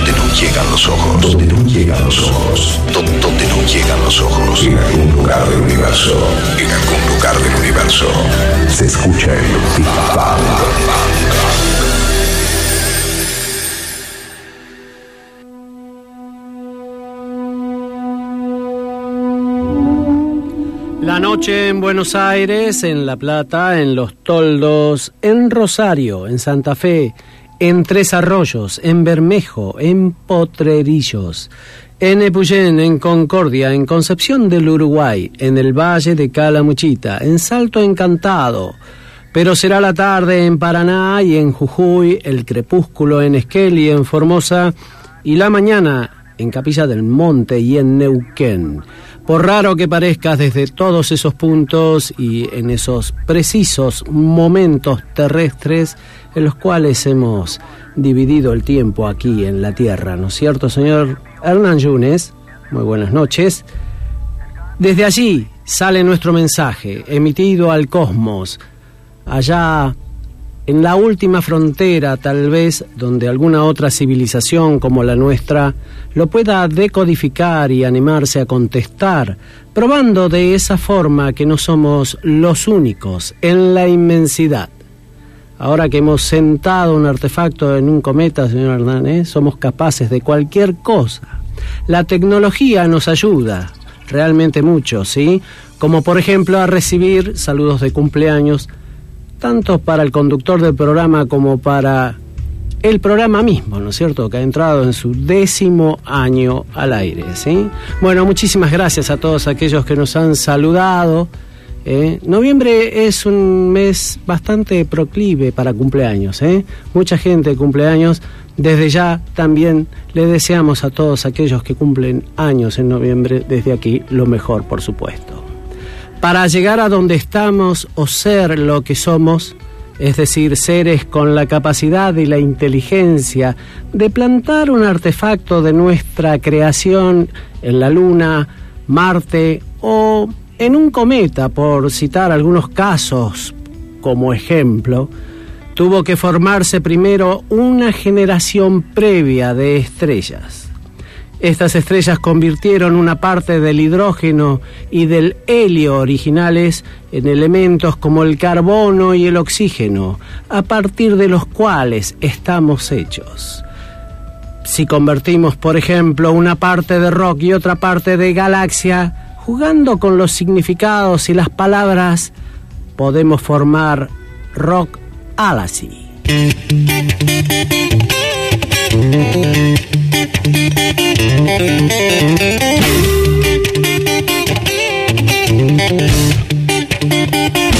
Donde no llegan los ojos. Donde no llegan los ojos. Donde no llegan los ojos. En algún lugar del universo. En algún lugar del universo. Se escucha el Big La noche en Buenos Aires, en La Plata, en Los Toldos, en Rosario, en Santa Fe, en Tres Arroyos, en Bermejo, en Potrerillos, en Epuyén, en Concordia, en Concepción del Uruguay, en el Valle de Calamuchita, en Salto Encantado. Pero será la tarde en Paraná y en Jujuy, el crepúsculo en Esquel y en Formosa, y la mañana en Capilla del Monte y en Neuquén. Por raro que parezca desde todos esos puntos y en esos precisos momentos terrestres, en los cuales hemos dividido el tiempo aquí en la Tierra, ¿no es cierto, señor Hernán Yunes? Muy buenas noches. Desde allí sale nuestro mensaje, emitido al cosmos, allá en la última frontera, tal vez, donde alguna otra civilización como la nuestra lo pueda decodificar y animarse a contestar, probando de esa forma que no somos los únicos en la inmensidad. Ahora que hemos sentado un artefacto en un cometa, señor Hernández, somos capaces de cualquier cosa. La tecnología nos ayuda, realmente mucho, ¿sí? Como por ejemplo a recibir saludos de cumpleaños, tanto para el conductor del programa como para el programa mismo, ¿no es cierto?, que ha entrado en su décimo año al aire, ¿sí? Bueno, muchísimas gracias a todos aquellos que nos han saludado ¿eh? noviembre es un mes bastante proclive para cumpleaños. ¿eh? Mucha gente cumpleaños. Desde ya también le deseamos a todos aquellos que cumplen años en noviembre, desde aquí, lo mejor, por supuesto. Para llegar a donde estamos o ser lo que somos, es decir, seres con la capacidad y la inteligencia de plantar un artefacto de nuestra creación en la Luna, Marte o en un cometa, por citar algunos casos como ejemplo, tuvo que formarse primero una generación previa de estrellas. Estas estrellas convirtieron una parte del hidrógeno y del helio originales en elementos como el carbono y el oxígeno, a partir de los cuales estamos hechos. Si convertimos, por ejemplo, una parte de rock y otra parte de galaxia, jugando con los significados y las palabras, podemos formar rock alacy. Thank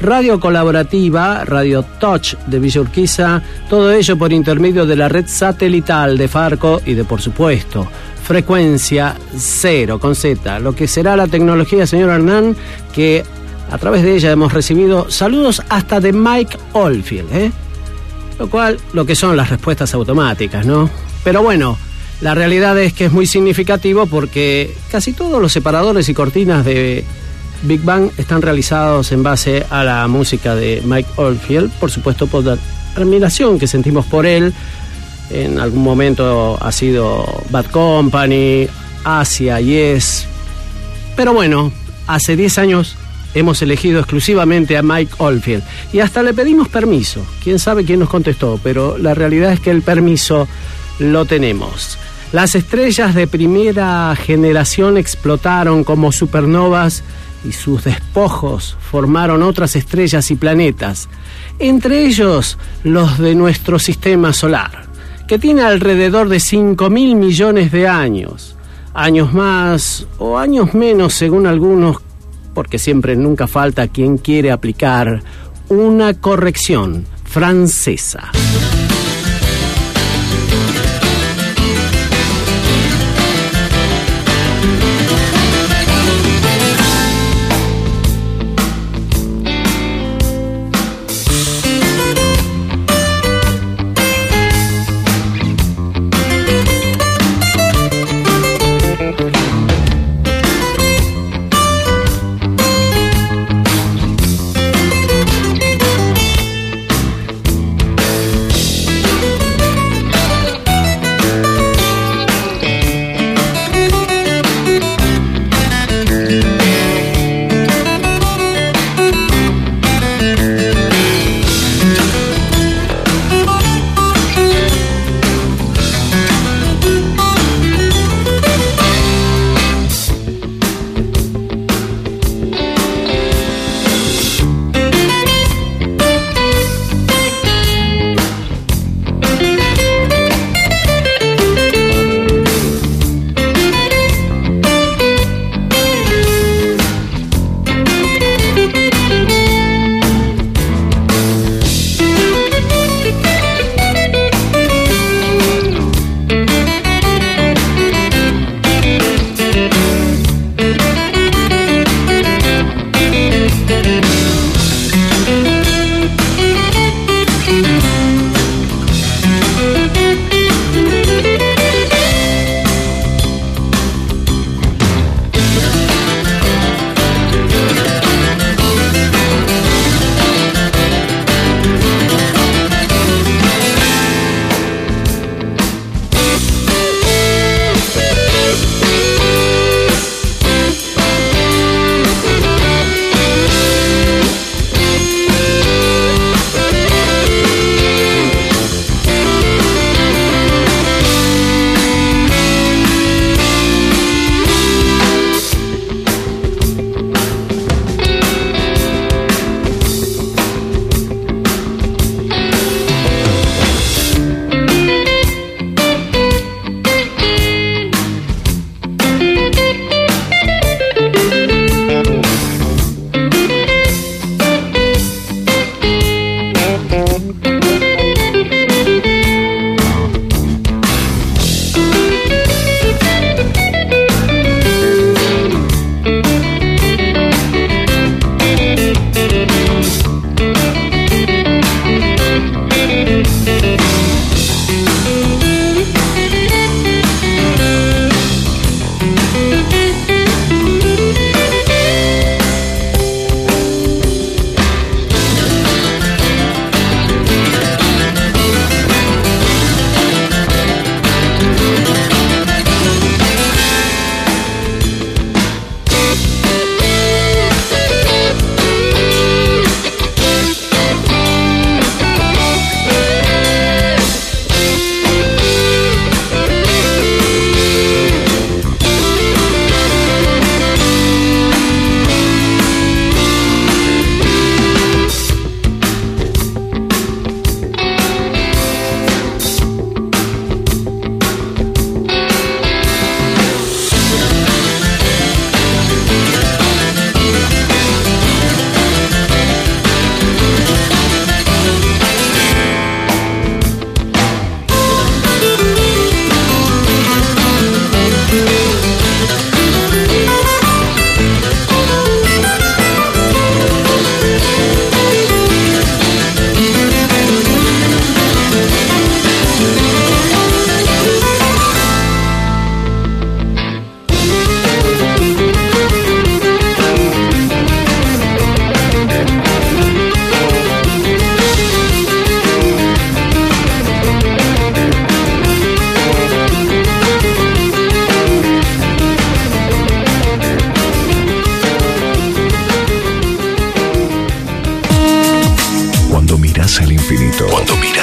Radio Colaborativa, Radio Touch de Villa Urquiza, todo ello por intermedio de la red satelital de Farco y de por supuesto frecuencia cero con Z, lo que será la tecnología, señor Hernán, que a través de ella hemos recibido saludos hasta de Mike Oldfield, ¿eh? Lo cual, lo que son las respuestas automáticas, ¿no? Pero bueno, la realidad es que es muy significativo porque casi todos los separadores y cortinas de Big Bang están realizados en base a la música de Mike Oldfield, por supuesto por la admiración que sentimos por él. En algún momento ha sido Bad Company, Asia, Yes. Pero bueno, hace 10 años hemos elegido exclusivamente a Mike Oldfield. Y hasta le pedimos permiso. Quién sabe quién nos contestó, pero la realidad es que el permiso lo tenemos. Las estrellas de primera generación explotaron como supernovas y sus despojos formaron otras estrellas y planetas, entre ellos los de nuestro sistema solar, que tiene alrededor de 5 mil millones de años, años más o años menos según algunos porque siempre nunca falta quien quiere aplicar una corrección francesa.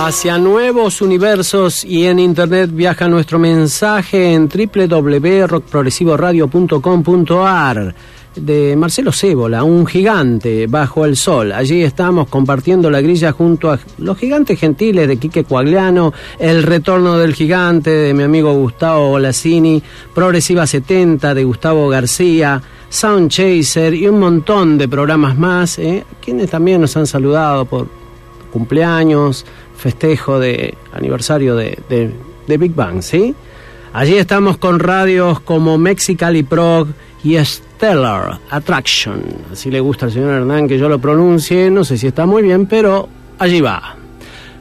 Hacia nuevos universos y en internet viaja nuestro mensaje en www.rockprogresivoradio.com.ar de Marcelo Cébola, un gigante bajo el sol. Allí estamos compartiendo la grilla junto a los gigantes gentiles de Quique Coagliano, El retorno del gigante de mi amigo Gustavo Bolasini, Progresiva 70 de Gustavo García, Sound Chaser y un montón de programas más, ¿eh? quienes también nos han saludado por cumpleaños, festejo de aniversario de, Big Bang, ¿sí? Allí estamos con radios como Mexicali Prog y Stellar Attraction. Así le gusta al señor Hernán que yo lo pronuncie, no sé si está muy bien, pero allí va.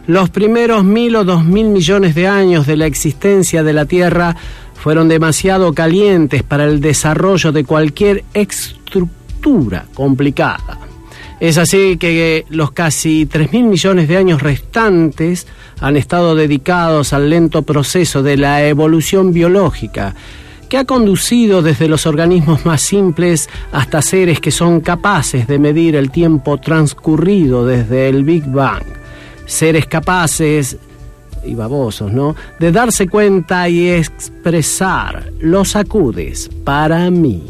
Los primeros mil o dos mil millones de años de la existencia de la Tierra fueron demasiado calientes para el desarrollo de cualquier estructura complicada. Es así que los casi 3.000 millones de años restantes han estado dedicados al lento proceso de la evolución biológica, que ha conducido desde los organismos más simples hasta seres que son capaces de medir el tiempo transcurrido desde el Big Bang. Seres capaces y babosos, ¿no? De darse cuenta y expresar los acudes para mí.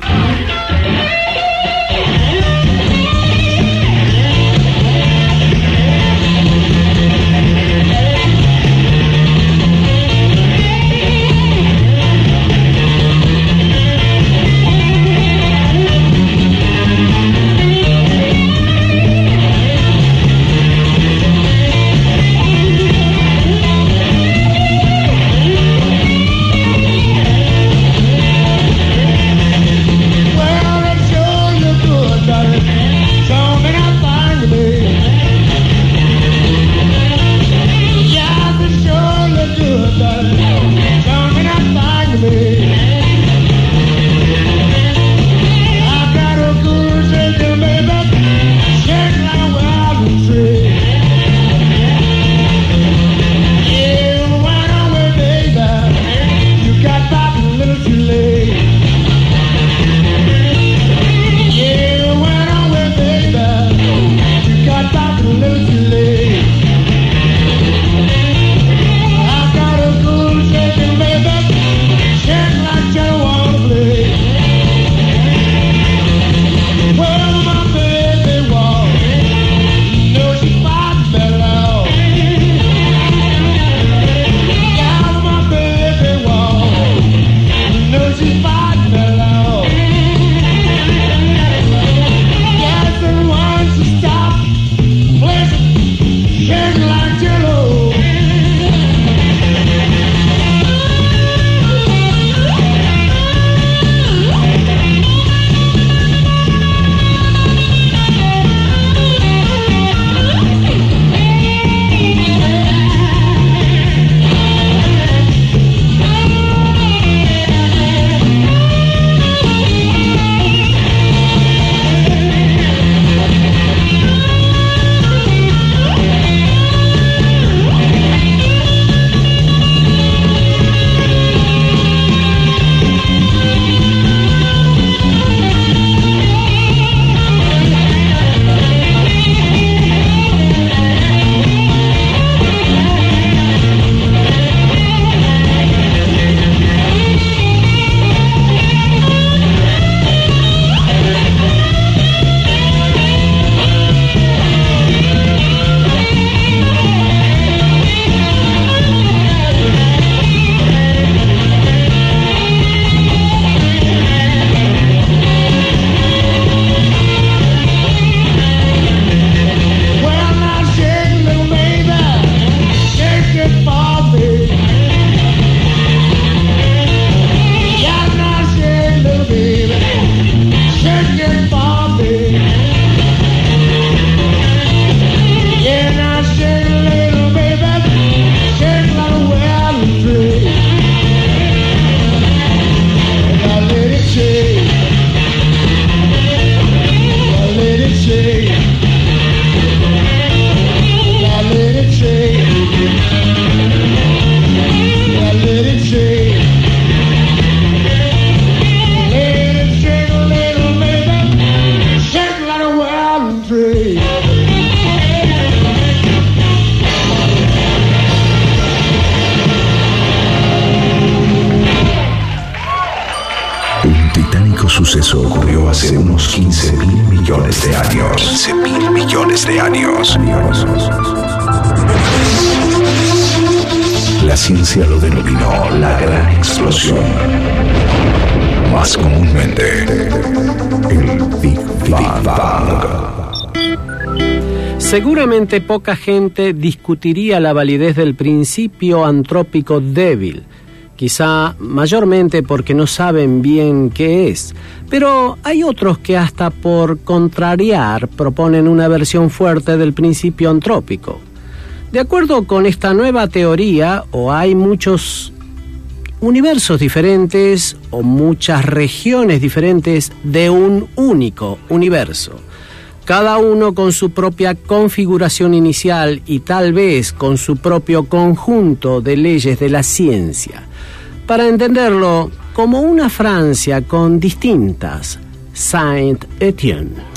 Seguramente poca gente discutiría la validez del principio antrópico débil, quizá mayormente porque no saben bien qué es, pero hay otros que hasta por contrariar proponen una versión fuerte del principio antrópico. De acuerdo con esta nueva teoría, o hay muchos universos diferentes o muchas regiones diferentes de un único universo, cada uno con su propia configuración inicial y tal vez con su propio conjunto de leyes de la ciencia, para entenderlo como una Francia con distintas Saint-Étienne.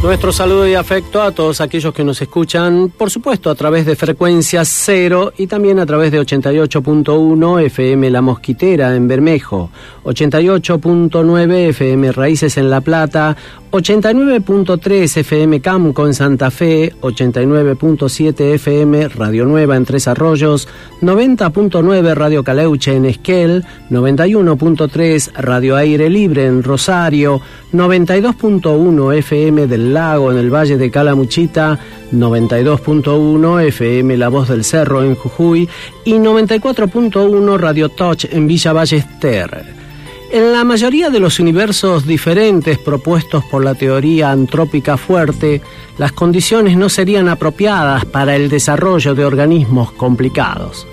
Nuestro saludo y afecto a todos aquellos que nos escuchan, por supuesto, a través de frecuencia cero y también a través de 88.1 FM La Mosquitera en Bermejo, 88.9 FM Raíces en La Plata, 89.3 FM Camco en Santa Fe, 89.7 FM Radio Nueva en Tres Arroyos, 90.9 Radio Caleuche en Esquel, 91.3 Radio Aire Libre en Rosario, 92.1 FM del Lago en el Valle de Calamuchita, 92.1 FM La Voz del Cerro en Jujuy y 94.1 Radio Touch en Villa Ballester. En la mayoría de los universos diferentes propuestos por la teoría antrópica fuerte, las condiciones no serían apropiadas para el desarrollo de organismos complicados.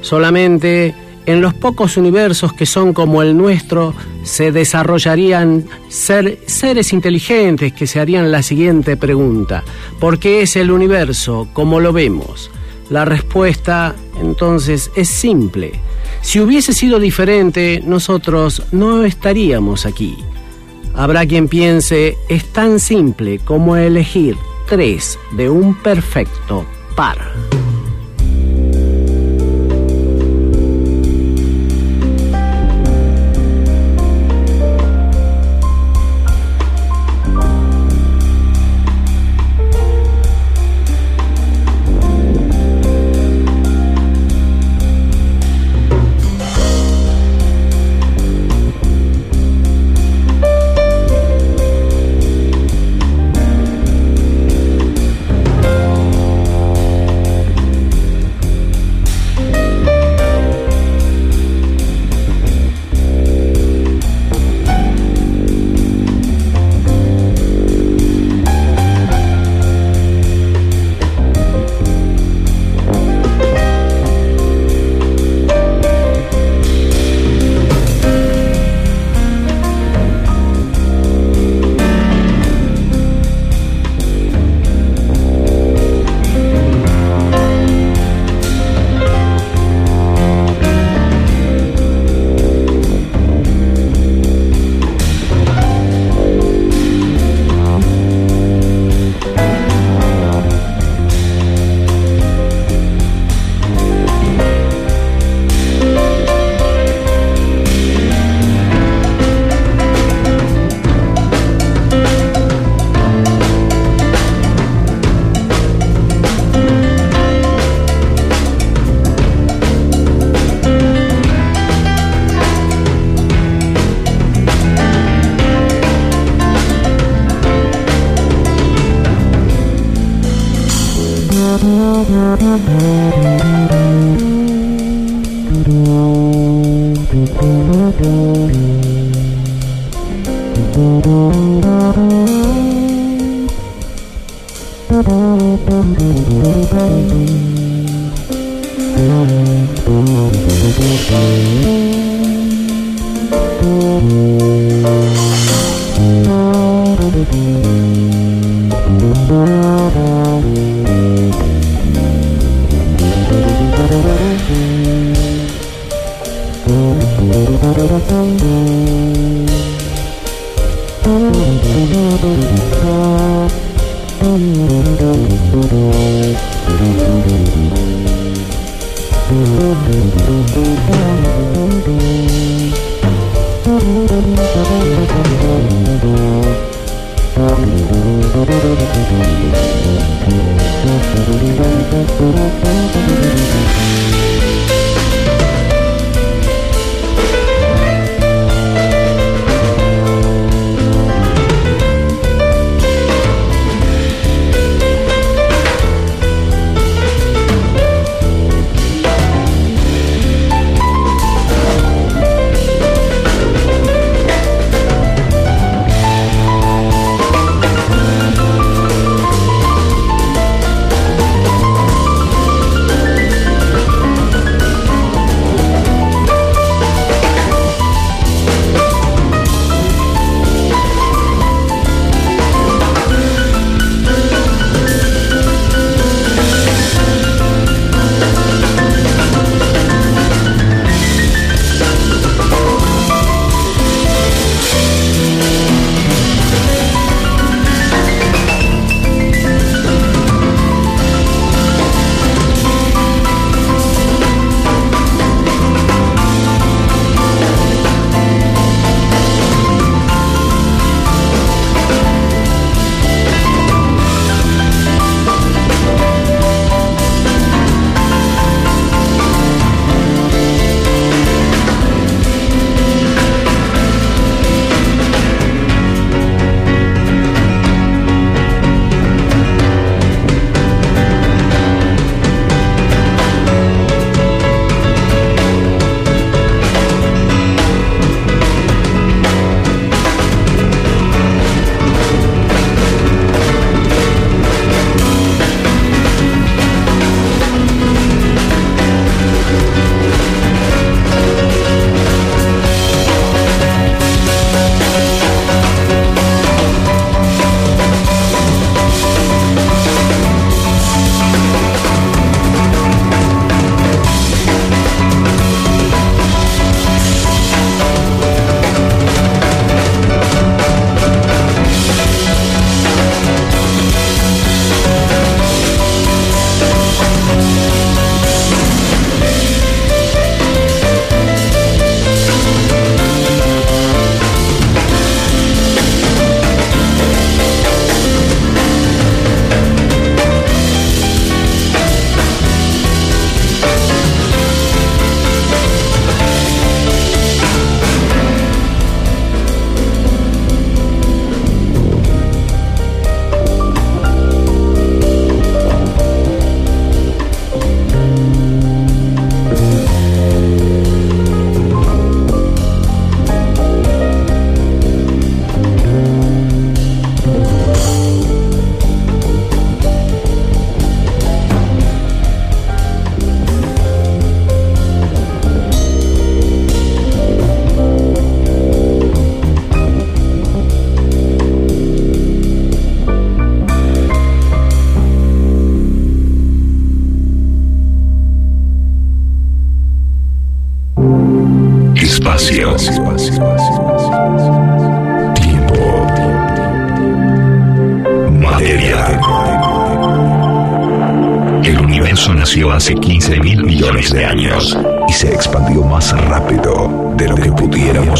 Solamente en los pocos universos que son como el nuestro se desarrollarían seres inteligentes que se harían la siguiente pregunta. ¿Por qué es el universo como lo vemos? La respuesta entonces es simple si hubiese sido diferente, nosotros no estaríamos aquí. Habrá quien piense, es tan simple como elegir tres de un perfecto par.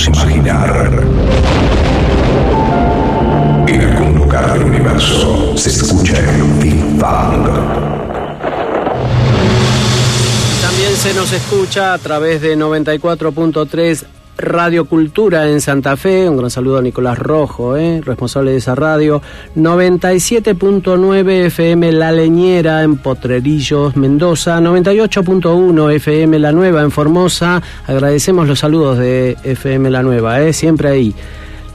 Imaginar. En algún lugar del universo se escucha el Big Bang. También se nos escucha a través de 94.3 Radio Cultura en Santa Fe. Un gran saludo a Nicolás Rojo, ¿eh? responsable de esa radio. 97.9 FM La Leñera en Potrerillos, Mendoza. 98.1 FM La Nueva en Formosa. Agradecemos los saludos de FM La Nueva, ¿eh? siempre ahí.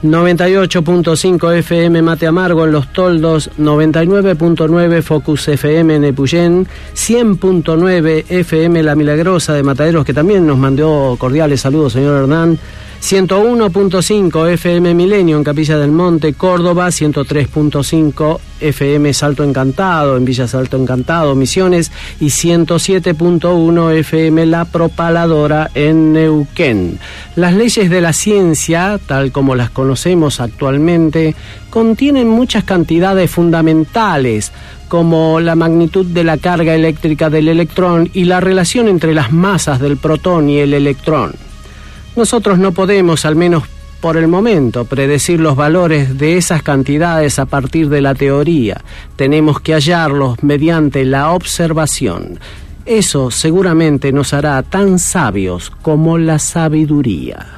98.5 FM Mate Amargo en Los Toldos, 99.9 Focus FM en Epuyén, 100.9 FM La Milagrosa de Mataderos, que también nos mandó cordiales saludos, señor Hernán. 101.5 FM Milenio en Capilla del Monte, Córdoba, 103.5 FM Salto Encantado en Villa Salto Encantado, Misiones, y 107.1 FM La Propaladora en Neuquén. Las leyes de la ciencia, tal como las conocemos actualmente, contienen muchas cantidades fundamentales como la magnitud de la carga eléctrica del electrón y la relación entre las masas del protón y el electrón. Nosotros no podemos, al menos por el momento, predecir los valores de esas cantidades a partir de la teoría. Tenemos que hallarlos mediante la observación. Eso seguramente nos hará tan sabios como la sabiduría.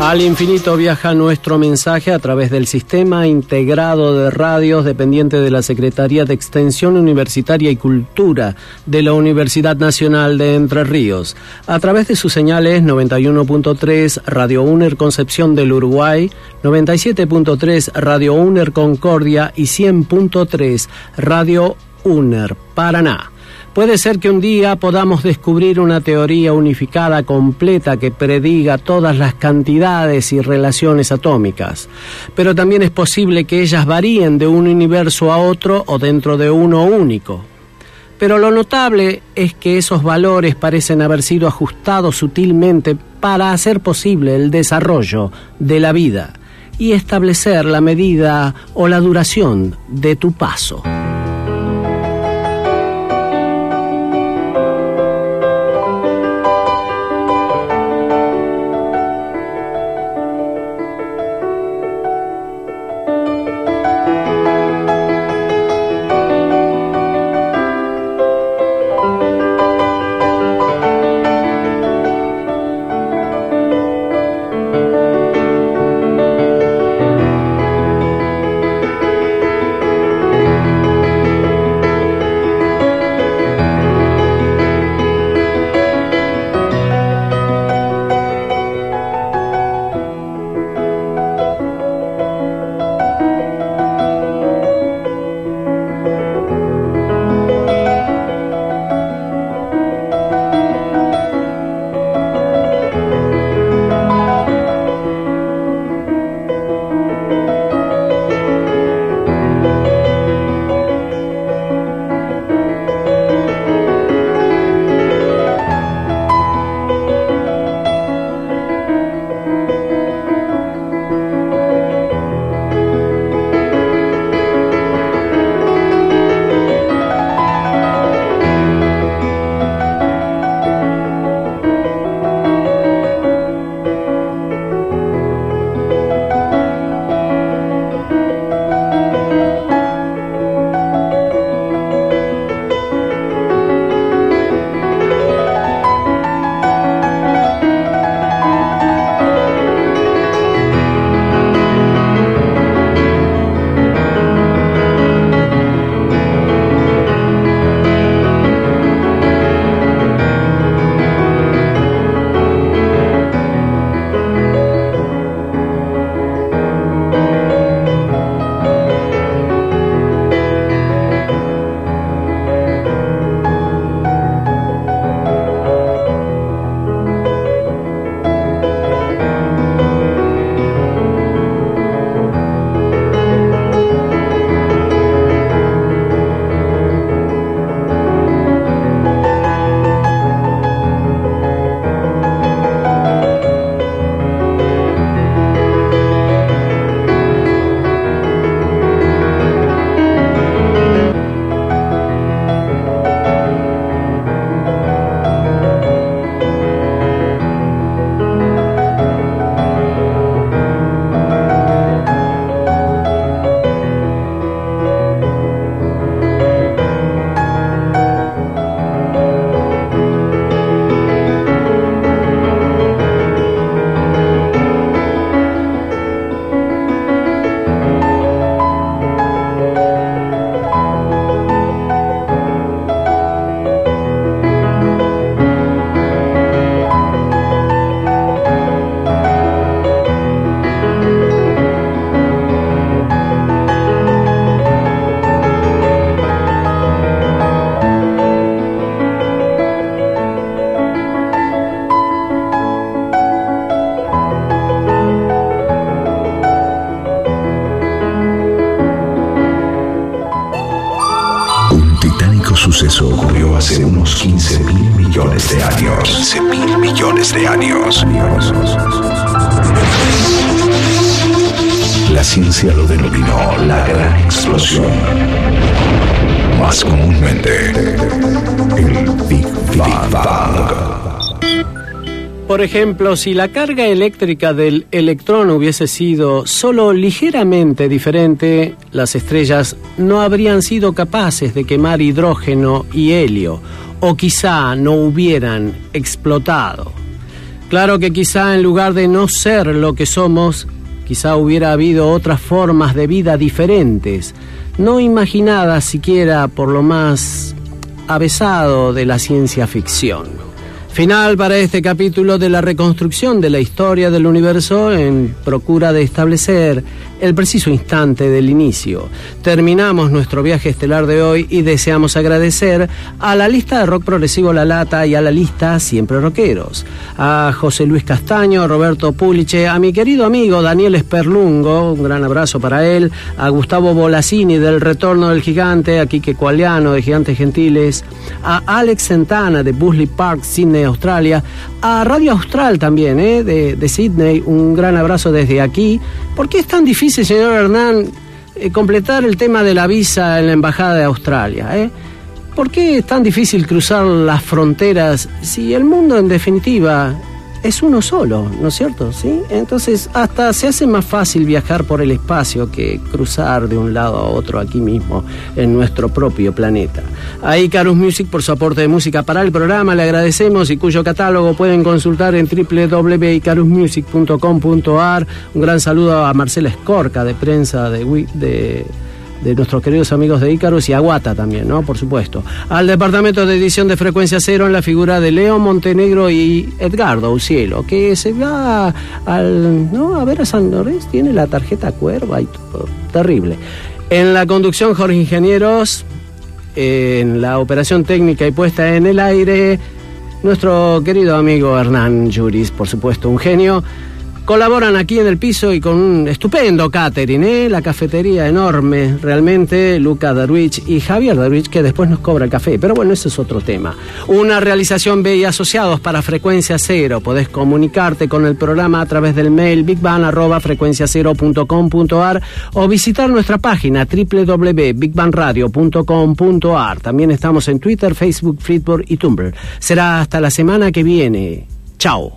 Al infinito viaja nuestro mensaje a través del sistema integrado de radios dependiente de la Secretaría de Extensión Universitaria y Cultura de la Universidad Nacional de Entre Ríos, a través de sus señales 91.3 Radio UNER Concepción del Uruguay, 97.3 Radio UNER Concordia y 100.3 Radio UNER Paraná. Puede ser que un día podamos descubrir una teoría unificada completa que prediga todas las cantidades y relaciones atómicas, pero también es posible que ellas varíen de un universo a otro o dentro de uno único. Pero lo notable es que esos valores parecen haber sido ajustados sutilmente para hacer posible el desarrollo de la vida y establecer la medida o la duración de tu paso. Más comúnmente, el Big Bang. Por ejemplo, si la carga eléctrica del electrón hubiese sido solo ligeramente diferente, las estrellas no habrían sido capaces de quemar hidrógeno y helio, o quizá no hubieran explotado. Claro que quizá en lugar de no ser lo que somos, quizá hubiera habido otras formas de vida diferentes, no imaginadas siquiera por lo más avesado de la ciencia ficción. Final para este capítulo de la reconstrucción de la historia del universo en procura de establecer el preciso instante del inicio. Terminamos nuestro viaje estelar de hoy y deseamos agradecer a la lista de rock progresivo La Lata y a la lista Siempre Rockeros, a José Luis Castaño, Roberto Puliche, a mi querido amigo Daniel Esperlungo, un gran abrazo para él, a Gustavo Bolasini del Retorno del Gigante, a Quique Cualiano de Gigantes Gentiles, a Alex Santana de Busley Park, Australia, a Radio Austral también, eh, de, de Sydney, un gran abrazo desde aquí. ¿Por qué es tan difícil, señor Hernán, eh, completar el tema de la visa en la Embajada de Australia? Eh? ¿Por qué es tan difícil cruzar las fronteras si el mundo en definitiva es uno solo, ¿no es cierto? ¿Sí? Entonces, hasta se hace más fácil viajar por el espacio que cruzar de un lado a otro aquí mismo, en nuestro propio planeta. A Icarus Music por su aporte de música para el programa, le agradecemos y cuyo catálogo pueden consultar en www.icarusmusic.com.ar. Un gran saludo a Marcela Escorca, de prensa de, de de nuestros queridos amigos de Ícaros y Aguata también, ¿no? Por supuesto. Al departamento de edición de Frecuencia Cero en la figura de Leo Montenegro y Edgardo Ucielo, que se va al, ¿no? a ver a San Lorenzo, tiene la tarjeta cuerva y todo. Terrible. En la conducción, Jorge Ingenieros, en la operación técnica y puesta en el aire, nuestro querido amigo Hernán Juris, por supuesto, un genio. Colaboran aquí en el piso y con un estupendo catering, ¿eh? la cafetería enorme, realmente, Luca Darwich y Javier Darwich, que después nos cobra el café. Pero bueno, ese es otro tema. Una realización B y asociados para Frecuencia Cero. Podés comunicarte con el programa a través del mail bigban.frecuenciacero.com.ar o visitar nuestra página www.bigbanradio.com.ar. También estamos en Twitter, Facebook, Flipboard y Tumblr. Será hasta la semana que viene. Chao.